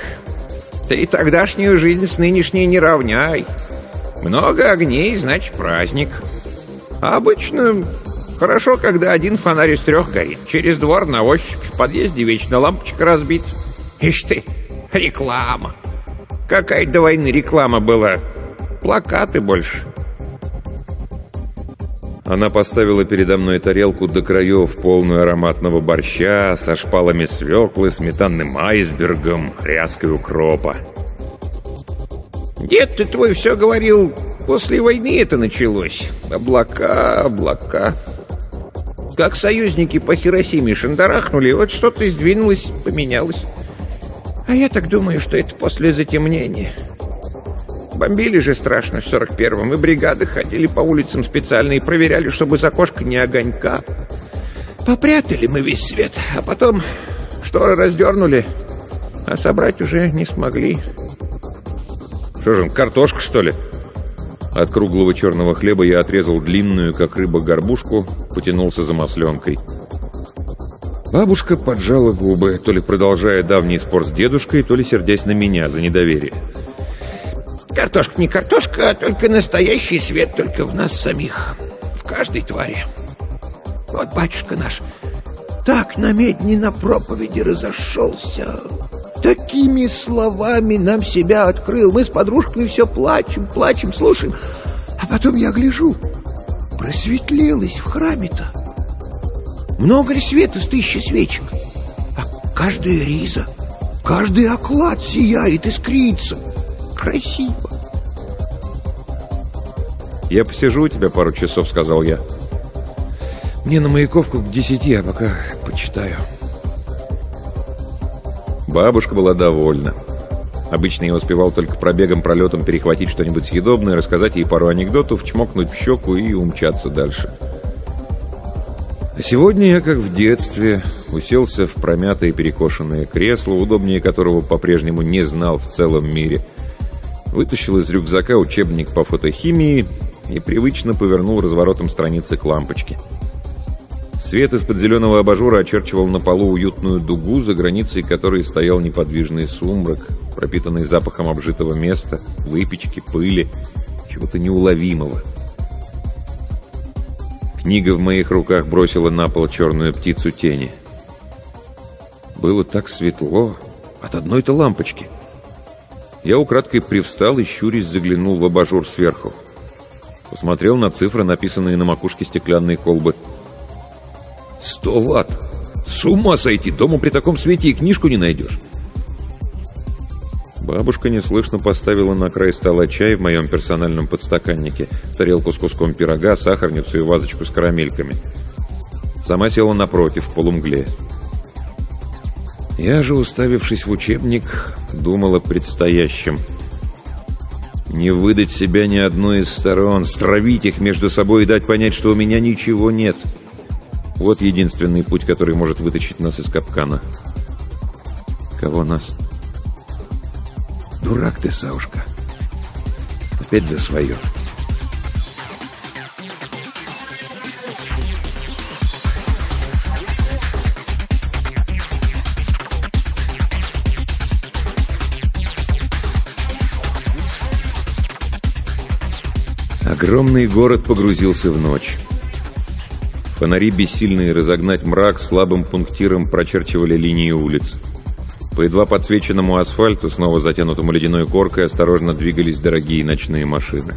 Ты тогдашнюю жизнь с нынешней не равняй. Много огней, значит, праздник. Обычно хорошо, когда один фонарь из трех горит. Через двор на ощупь, в подъезде вечно лампочка разбит. Ишь ты, реклама. Какая до войны реклама была? Плакаты больше. Она поставила передо мной тарелку до краев, полную ароматного борща, со шпалами свеклы, сметанным айсбергом, ряской укропа. Дед ты твой все говорил, после войны это началось. Облака, облака. Как союзники по Хиросиме шандарахнули, вот что-то сдвинулось, поменялось. А я так думаю, что это после затемнения. Бомбили же страшно в 41-м, и бригады ходили по улицам специально и проверяли, чтобы за окошка не огонька. Попрятали мы весь свет, а потом шторы раздернули, а собрать уже не смогли. Что же, картошка, что ли? От круглого черного хлеба я отрезал длинную, как рыба, горбушку, потянулся за масленкой. Бабушка поджала губы, то ли продолжая давний спор с дедушкой, то ли сердясь на меня за недоверие. Картошка не картошка, а только настоящий свет только в нас самих. В каждой твари. Вот батюшка наш так на медне на проповеди разошелся. Такими словами нам себя открыл. Мы с подружкой все плачем, плачем, слушаем. А потом я гляжу. Просветлелось в храме-то. Много ли света с тысячи свечек? А каждая риза, каждый оклад сияет, искрится. Красиво. «Я посижу у тебя пару часов», — сказал я. Мне на Маяковку к десяти, а пока почитаю. Бабушка была довольна. Обычно я успевал только пробегом-пролетом перехватить что-нибудь съедобное, рассказать ей пару анекдотов, чмокнуть в щеку и умчаться дальше. А сегодня я, как в детстве, уселся в промятое перекошенное кресло, удобнее которого по-прежнему не знал в целом мире. Вытащил из рюкзака учебник по фотохимии и привычно повернул разворотом страницы к лампочке. Свет из-под зеленого абажура очерчивал на полу уютную дугу, за границей которой стоял неподвижный сумрак, пропитанный запахом обжитого места, выпечки, пыли, чего-то неуловимого. Книга в моих руках бросила на пол черную птицу тени. Было так светло от одной-то лампочки. Я украдкой привстал и, щурясь, заглянул в абажур сверху. Посмотрел на цифры, написанные на макушке стеклянной колбы. «Сто ватт! С ума сойти! Дома при таком свете и книжку не найдешь!» Бабушка неслышно поставила на край стола чай в моем персональном подстаканнике, тарелку с куском пирога, сахарницу и вазочку с карамельками. Сама села напротив, в полумгле. Я же, уставившись в учебник, думал о предстоящем. Не выдать себя ни одной из сторон, стравить их между собой и дать понять, что у меня ничего нет. Вот единственный путь, который может вытащить нас из капкана. Кого нас? Дурак ты, Саушка. Опять за свое. Огромный город погрузился в ночь. Фонари, бессильные разогнать мрак, слабым пунктиром прочерчивали линии улиц. По едва подсвеченному асфальту, снова затянутому ледяной коркой, осторожно двигались дорогие ночные машины.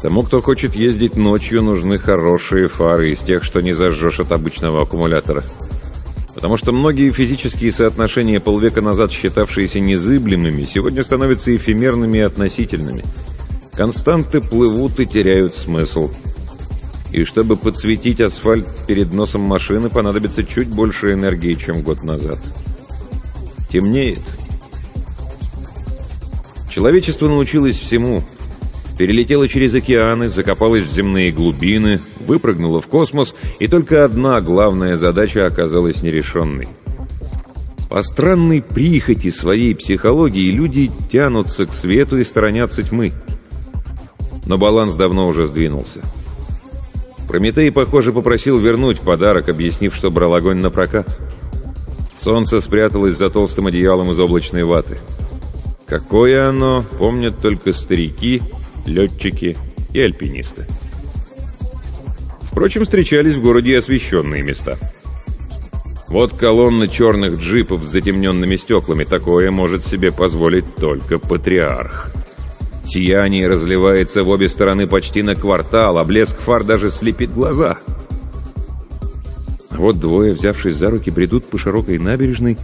Тому, кто хочет ездить ночью, нужны хорошие фары из тех, что не зажжешь от обычного аккумулятора. Потому что многие физические соотношения полвека назад считавшиеся незыблемыми, сегодня становятся эфемерными и относительными – Константы плывут и теряют смысл. И чтобы подсветить асфальт перед носом машины, понадобится чуть больше энергии, чем год назад. Темнеет. Человечество научилось всему. Перелетело через океаны, закопалось в земные глубины, выпрыгнуло в космос, и только одна главная задача оказалась нерешенной. По странной прихоти своей психологии люди тянутся к свету и сторонятся тьмы но баланс давно уже сдвинулся. Прометей, похоже, попросил вернуть подарок, объяснив, что брал огонь на прокат. Солнце спряталось за толстым одеялом из облачной ваты. Какое оно, помнят только старики, летчики и альпинисты. Впрочем, встречались в городе освещенные места. Вот колонна черных джипов с затемненными стеклами. Такое может себе позволить только патриарх. Сияние разливается в обе стороны почти на квартал, а блеск фар даже слепит глаза. вот двое, взявшись за руки, бредут по широкой набережной,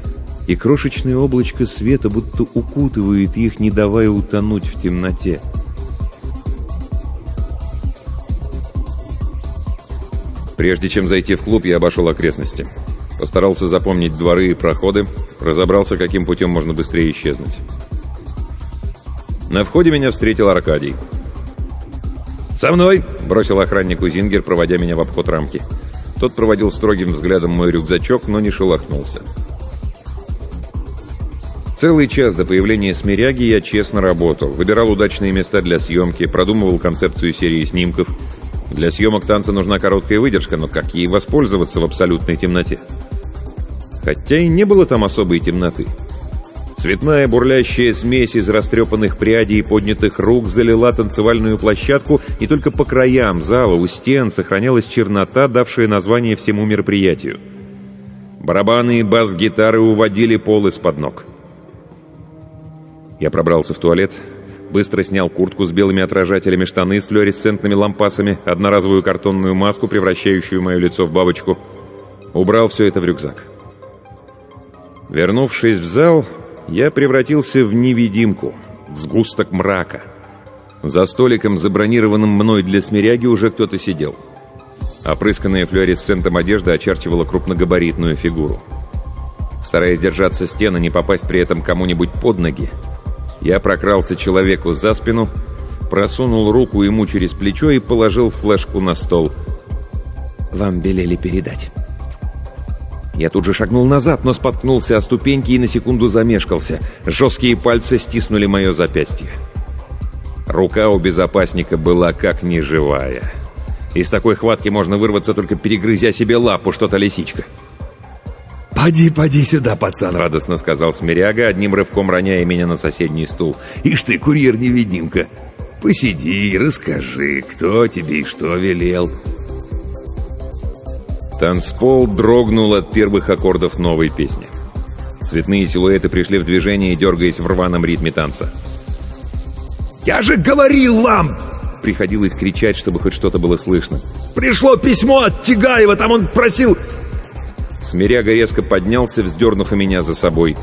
и крошечное облачко света будто укутывает их, не давая утонуть в темноте. Прежде чем зайти в клуб, я обошел окрестности. Постарался запомнить дворы и проходы, разобрался, каким путем можно быстрее исчезнуть. На входе меня встретил Аркадий. «Со мной!» — бросил охраннику Зингер, проводя меня в обход рамки. Тот проводил строгим взглядом мой рюкзачок, но не шелохнулся. Целый час до появления смиряги я честно работал. Выбирал удачные места для съемки, продумывал концепцию серии снимков. Для съемок танца нужна короткая выдержка, но как ей воспользоваться в абсолютной темноте? Хотя и не было там особой темноты. Цветная бурлящая смесь из растрепанных прядей и поднятых рук залила танцевальную площадку, и только по краям зала у стен сохранялась чернота, давшая название всему мероприятию. Барабаны и бас-гитары уводили пол из-под ног. Я пробрался в туалет, быстро снял куртку с белыми отражателями, штаны с флуоресцентными лампасами, одноразовую картонную маску, превращающую мое лицо в бабочку. Убрал все это в рюкзак. Вернувшись в зал, я превратился в невидимку, в сгусток мрака. За столиком, забронированным мной для смиряги, уже кто-то сидел. Опрысканная флуоресцентом одежда очерчивала крупногабаритную фигуру. Стараясь держаться стены, не попасть при этом кому-нибудь под ноги, я прокрался человеку за спину, просунул руку ему через плечо и положил флешку на стол. «Вам велели передать». Я тут же шагнул назад, но споткнулся о ступеньки и на секунду замешкался. Жесткие пальцы стиснули мое запястье. Рука у безопасника была как неживая. Из такой хватки можно вырваться, только перегрызя себе лапу, что-то лисичка. «Поди, поди сюда, пацан!» — радостно сказал Смиряга, одним рывком роняя меня на соседний стул. «Ишь ты, курьер-невидимка! Посиди, расскажи, кто тебе и что велел!» Танцпол дрогнул от первых аккордов новой песни. Цветные силуэты пришли в движение, дергаясь в рваном ритме танца. «Я же говорил вам!» Приходилось кричать, чтобы хоть что-то было слышно. «Пришло письмо от Тигаева, там он просил...» Смиряга резко поднялся, вздернув и меня за собой.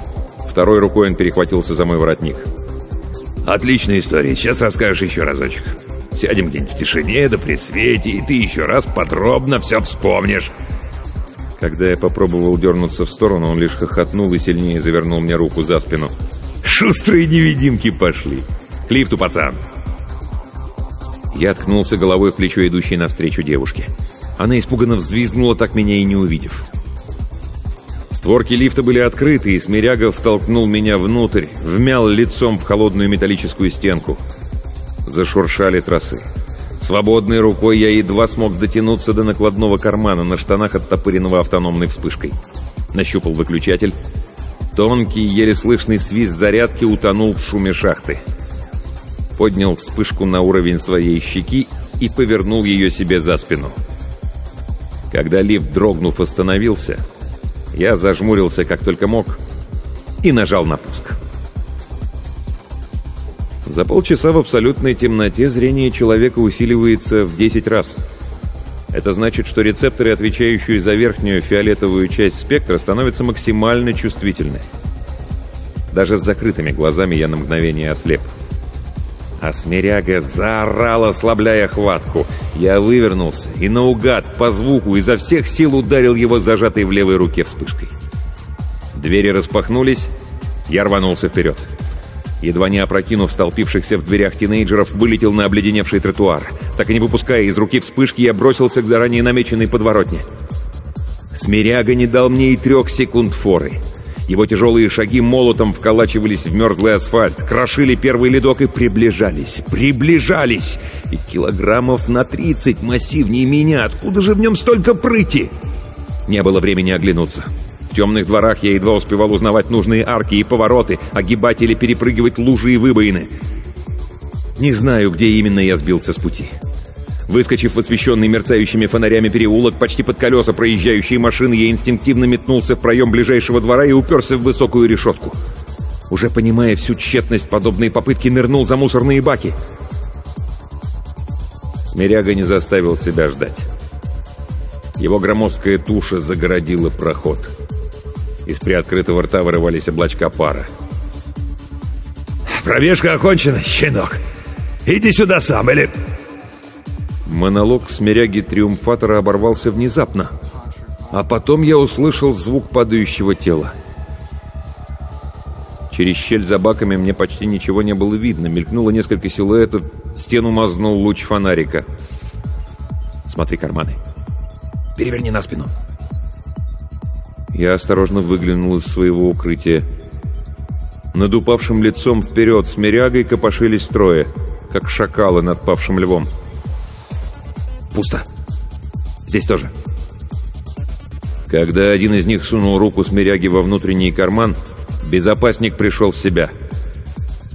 Второй рукой он перехватился за мой воротник. «Отличная история, сейчас расскажешь еще разочек. Сядем где-нибудь в тишине, да при свете, и ты еще раз подробно все вспомнишь». Когда я попробовал дернуться в сторону, он лишь хохотнул и сильнее завернул мне руку за спину. «Шустрые невидимки пошли! К лифту, пацан!» Я ткнулся головой в плечо идущей навстречу девушки. Она испуганно взвизгнула, так меня и не увидев. Створки лифта были открыты, и Смирягов втолкнул меня внутрь, вмял лицом в холодную металлическую стенку. Зашуршали тросы. Свободной рукой я едва смог дотянуться до накладного кармана на штанах, оттопыренного автономной вспышкой. Нащупал выключатель. Тонкий, еле слышный свист зарядки утонул в шуме шахты. Поднял вспышку на уровень своей щеки и повернул ее себе за спину. Когда лифт, дрогнув, остановился, я зажмурился как только мог и нажал на пуск. За полчаса в абсолютной темноте зрение человека усиливается в 10 раз. Это значит, что рецепторы, отвечающие за верхнюю фиолетовую часть спектра, становятся максимально чувствительны. Даже с закрытыми глазами я на мгновение ослеп. А смиряга заорал, ослабляя хватку. Я вывернулся и наугад, по звуку, изо всех сил ударил его зажатой в левой руке вспышкой. Двери распахнулись, я рванулся вперед. Едва не опрокинув столпившихся в дверях тинейджеров, вылетел на обледеневший тротуар. Так и не выпуская из руки вспышки, я бросился к заранее намеченной подворотне. Смиряга не дал мне и трех секунд форы. Его тяжелые шаги молотом вколачивались в мерзлый асфальт, крошили первый ледок и приближались, приближались. И килограммов на 30 массивнее меня. Откуда же в нем столько прыти? Не было времени оглянуться. Темных дворах я едва успевал узнавать нужные арки и повороты, огибать или перепрыгивать лужи и выбоины. Не знаю, где именно я сбился с пути. Выскочив в освещенный мерцающими фонарями переулок, почти под колеса проезжающей машины, я инстинктивно метнулся в проем ближайшего двора и уперся в высокую решетку. Уже понимая всю тщетность подобной попытки, нырнул за мусорные баки. Смиряга не заставил себя ждать. Его громоздкая туша загородила проход. Из приоткрытого рта вырывались облачка пара. «Пробежка окончена, щенок! Иди сюда сам, или...» Монолог смиряги Триумфатора оборвался внезапно. А потом я услышал звук падающего тела. Через щель за баками мне почти ничего не было видно. Мелькнуло несколько силуэтов, стену мазнул луч фонарика. «Смотри карманы. Переверни на спину». Я осторожно выглянул из своего укрытия. Над упавшим лицом вперед с мирягой копошились трое, как шакалы над павшим львом. Пусто. Здесь тоже. Когда один из них сунул руку с миряги во внутренний карман, безопасник пришел в себя.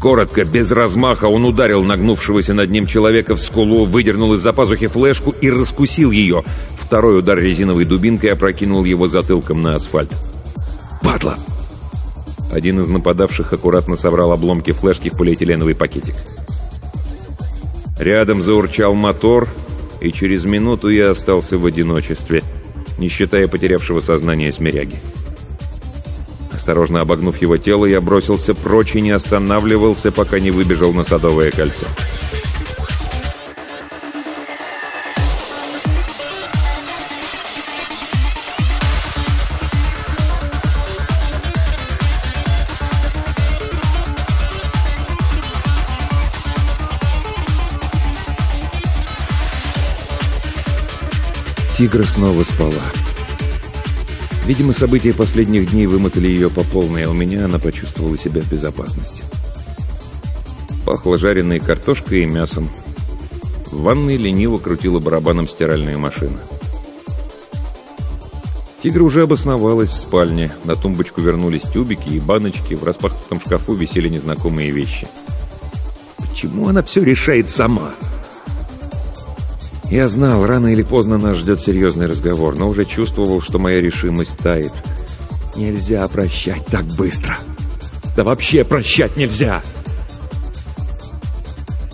Коротко, без размаха, он ударил нагнувшегося над ним человека в скулу, выдернул из-за пазухи флешку и раскусил ее. Второй удар резиновой дубинкой опрокинул его затылком на асфальт. «Падла!» Один из нападавших аккуратно собрал обломки флешки в полиэтиленовый пакетик. Рядом заурчал мотор, и через минуту я остался в одиночестве, не считая потерявшего сознание смиряги. Осторожно обогнув его тело, я бросился прочь и не останавливался, пока не выбежал на Садовое кольцо. Тигра снова спала. Видимо, события последних дней вымотали ее по полной, а у меня она почувствовала себя в безопасности. Пахло жареной картошкой и мясом. В ванной лениво крутила барабаном стиральная машина. Тигра уже обосновалась в спальне. На тумбочку вернулись тюбики и баночки. В распахнутом шкафу висели незнакомые вещи. Почему она все решает сама? Я знал, рано или поздно нас ждет серьезный разговор, но уже чувствовал, что моя решимость тает. Нельзя прощать так быстро. Да вообще прощать нельзя!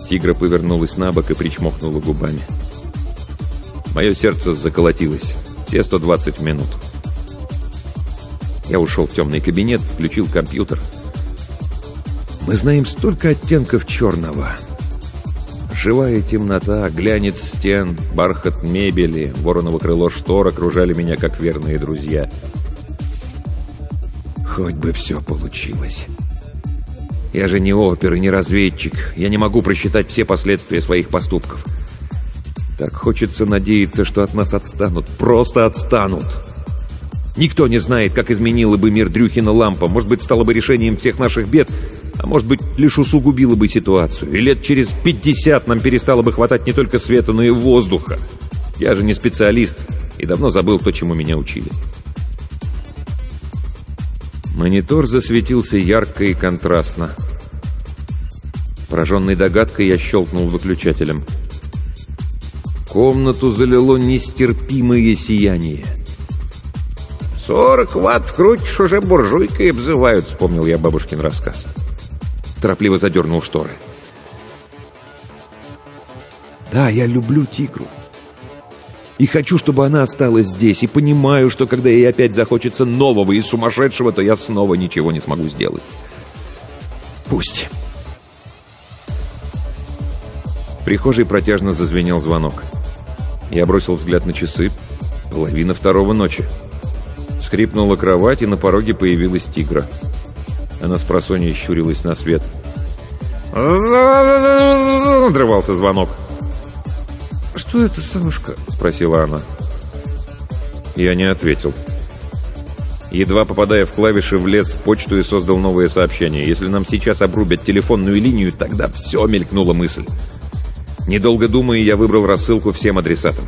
Тигра повернулась на бок и причмокнула губами. Мое сердце заколотилось. Все 120 минут. Я ушел в темный кабинет, включил компьютер. Мы знаем столько оттенков черного. Живая темнота, глянец стен, бархат мебели, вороново крыло штор окружали меня как верные друзья. Хоть бы все получилось. Я же не опер и не разведчик. Я не могу просчитать все последствия своих поступков. Так хочется надеяться, что от нас отстанут. Просто отстанут. Никто не знает, как изменила бы мир Дрюхина лампа. Может быть, стало бы решением всех наших бед, а может быть, лишь усугубило бы ситуацию. И лет через 50 нам перестало бы хватать не только света, но и воздуха. Я же не специалист и давно забыл то, чему меня учили. Монитор засветился ярко и контрастно. Пораженный догадкой, я щелкнул выключателем. Комнату залило нестерпимое сияние. «Сорок ватт вкрутишь, уже буржуйкой обзывают», — вспомнил я бабушкин рассказ. Торопливо задернул шторы. «Да, я люблю тигру. И хочу, чтобы она осталась здесь. И понимаю, что когда ей опять захочется нового и сумасшедшего, то я снова ничего не смогу сделать. Пусть. В прихожей протяжно зазвенел звонок. Я бросил взгляд на часы. Половина второго ночи. Скрипнула кровать, и на пороге появилась тигра. Она с просонья щурилась на свет. Надрывался звонок. «Что это, Савушка?» — спросила она. Я не ответил. Едва попадая в клавиши, влез в почту и создал новое сообщение. Если нам сейчас обрубят телефонную линию, тогда все мелькнула мысль. Недолго думая, я выбрал рассылку всем адресатам.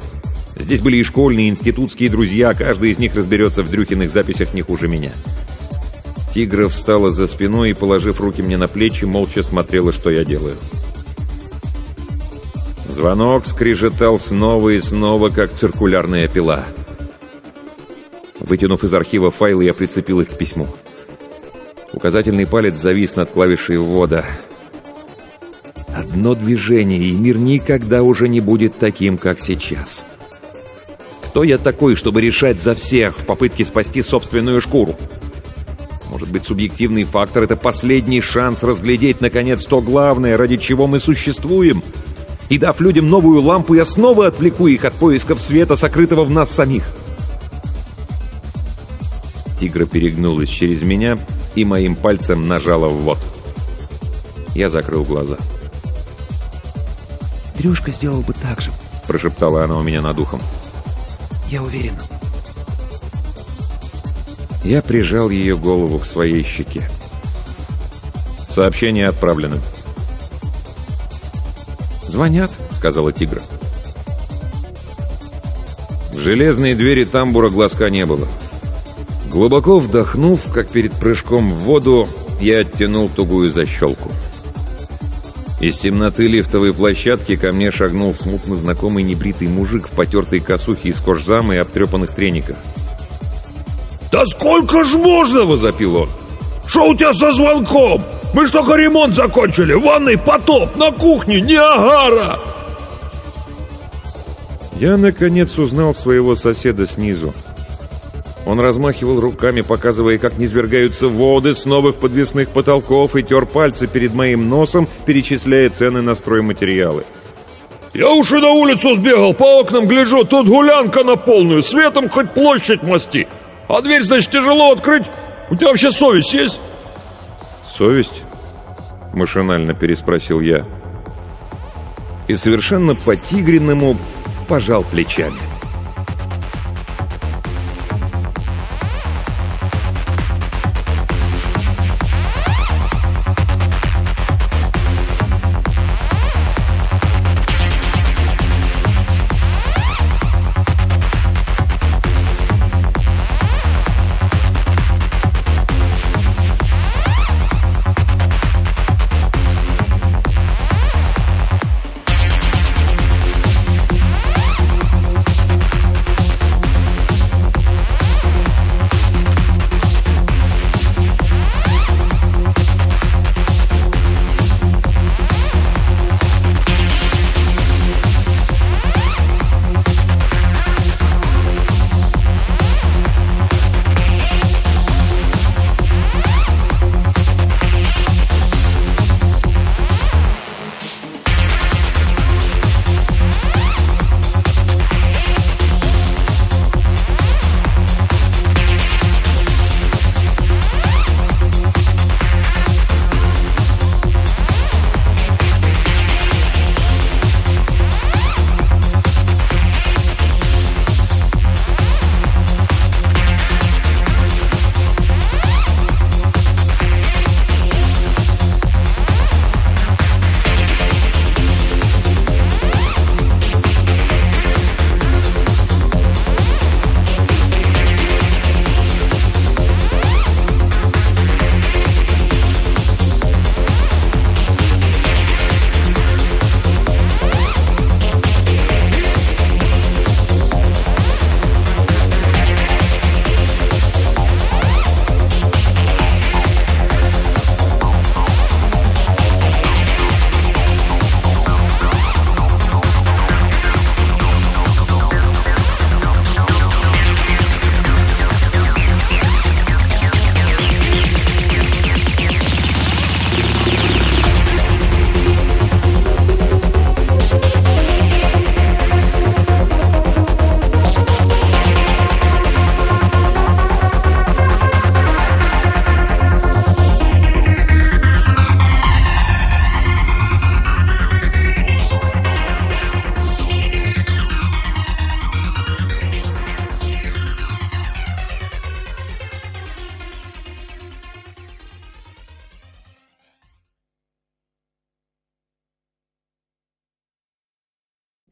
Здесь были и школьные, и институтские друзья, каждый из них разберется в Дрюхиных записях не хуже меня. Тигра встала за спиной и, положив руки мне на плечи, молча смотрела, что я делаю. Звонок скрежетал снова и снова, как циркулярная пила. Вытянув из архива файлы, я прицепил их к письму. Указательный палец завис над клавишей ввода. Одно движение, и мир никогда уже не будет таким, как сейчас. Кто я такой, чтобы решать за всех в попытке спасти собственную шкуру? Может быть, субъективный фактор — это последний шанс разглядеть, наконец, то главное, ради чего мы существуем — и дав людям новую лампу, я снова отвлеку их от поисков света, сокрытого в нас самих. Тигра перегнулась через меня и моим пальцем нажала в ввод. Я закрыл глаза. «Дрюшка сделал бы так же», — прошептала она у меня над ухом. «Я уверена». Я прижал ее голову к своей щеке. Сообщение отправлено. «Звонят», — сказала тигра. В железные двери тамбура глазка не было. Глубоко вдохнув, как перед прыжком в воду, я оттянул тугую защелку. Из темноты лифтовой площадки ко мне шагнул смутно знакомый небритый мужик в потертой косухе из кожзама и обтрепанных трениках. «Да сколько ж можно?» — возопил он. «Что у тебя со звонком? Мы ж только ремонт закончили. В ванной потоп, на кухне Ниагара!» Я, наконец, узнал своего соседа снизу. Он размахивал руками, показывая, как низвергаются воды с новых подвесных потолков и тер пальцы перед моим носом, перечисляя цены на стройматериалы. «Я уж и на улицу сбегал, по окнам гляжу, тут гулянка на полную, светом хоть площадь масти. А дверь, значит, тяжело открыть. У тебя вообще совесть есть?» «Совесть?» — машинально переспросил я. И совершенно по-тигренному пожал плечами.